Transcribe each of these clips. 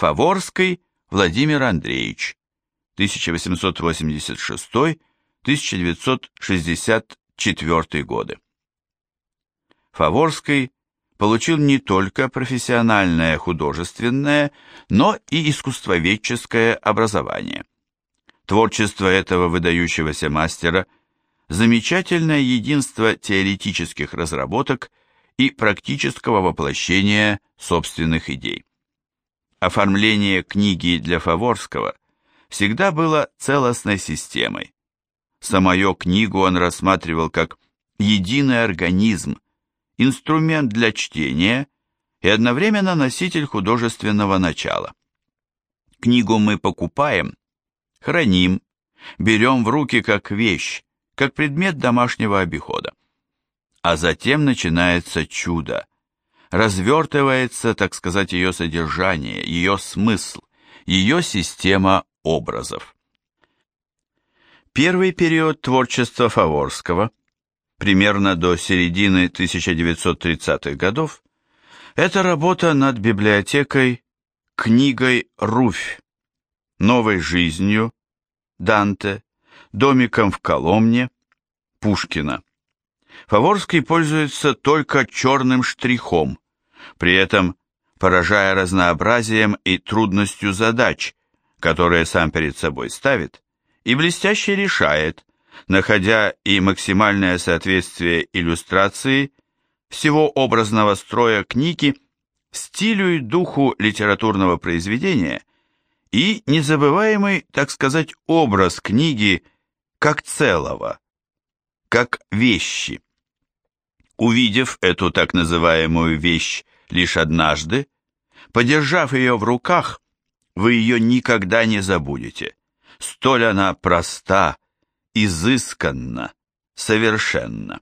Фаворский Владимир Андреевич, 1886-1964 годы. Фаворский получил не только профессиональное художественное, но и искусствоведческое образование. Творчество этого выдающегося мастера – замечательное единство теоретических разработок и практического воплощения собственных идей. Оформление книги для Фаворского всегда было целостной системой. Самую книгу он рассматривал как единый организм, инструмент для чтения и одновременно носитель художественного начала. Книгу мы покупаем, храним, берем в руки как вещь, как предмет домашнего обихода. А затем начинается чудо. Развертывается, так сказать, ее содержание, ее смысл, ее система образов. Первый период творчества Фаворского, примерно до середины 1930-х годов, это работа над библиотекой книгой «Руфь», «Новой жизнью», Данте, «Домиком в Коломне», Пушкина. Фаворский пользуется только черным штрихом, при этом поражая разнообразием и трудностью задач, которые сам перед собой ставит, и блестяще решает, находя и максимальное соответствие иллюстрации всего образного строя книги стилю и духу литературного произведения и незабываемый, так сказать, образ книги как целого, как вещи. Увидев эту так называемую вещь лишь однажды, подержав ее в руках, вы ее никогда не забудете. Столь она проста, изысканна, совершенна.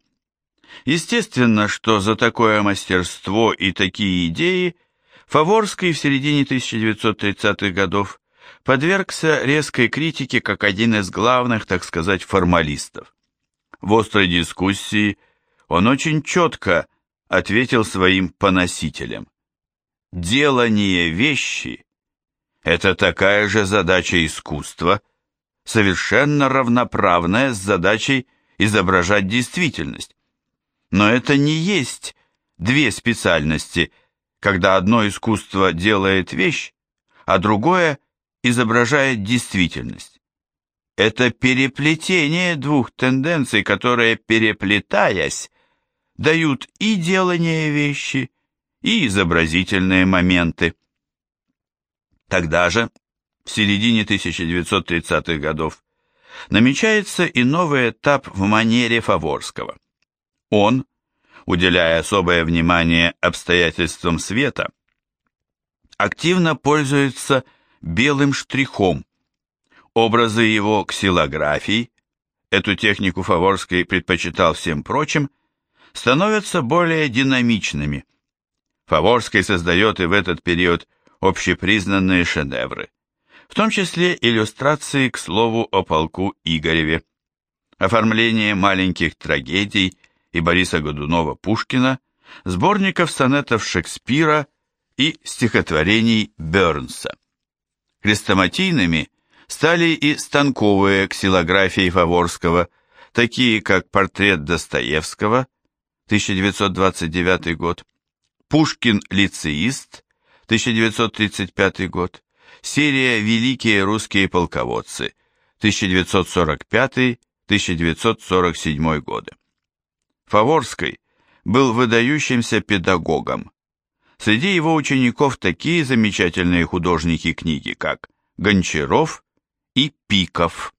Естественно, что за такое мастерство и такие идеи Фаворский в середине 1930-х годов подвергся резкой критике как один из главных, так сказать, формалистов. В острой дискуссии он очень четко ответил своим поносителям. Делание вещи – это такая же задача искусства, совершенно равноправная с задачей изображать действительность. Но это не есть две специальности, когда одно искусство делает вещь, а другое изображает действительность. Это переплетение двух тенденций, которые, переплетаясь, дают и делание вещи, и изобразительные моменты. Тогда же, в середине 1930-х годов, намечается и новый этап в манере Фаворского. Он, уделяя особое внимание обстоятельствам света, активно пользуется белым штрихом. Образы его ксилографий, эту технику Фаворский предпочитал всем прочим, становятся более динамичными. Фаворский создает и в этот период общепризнанные шедевры, в том числе иллюстрации к слову о полку Игореве, оформление маленьких трагедий и Бориса Годунова-Пушкина, сборников сонетов Шекспира и стихотворений Бернса. Хрестоматийными стали и станковые ксилографии Фаворского, такие как портрет Достоевского 1929 год, Пушкин-лицеист, 1935 год, серия «Великие русские полководцы», 1945-1947 годы. Фаворский был выдающимся педагогом. Среди его учеников такие замечательные художники книги, как Гончаров и Пиков.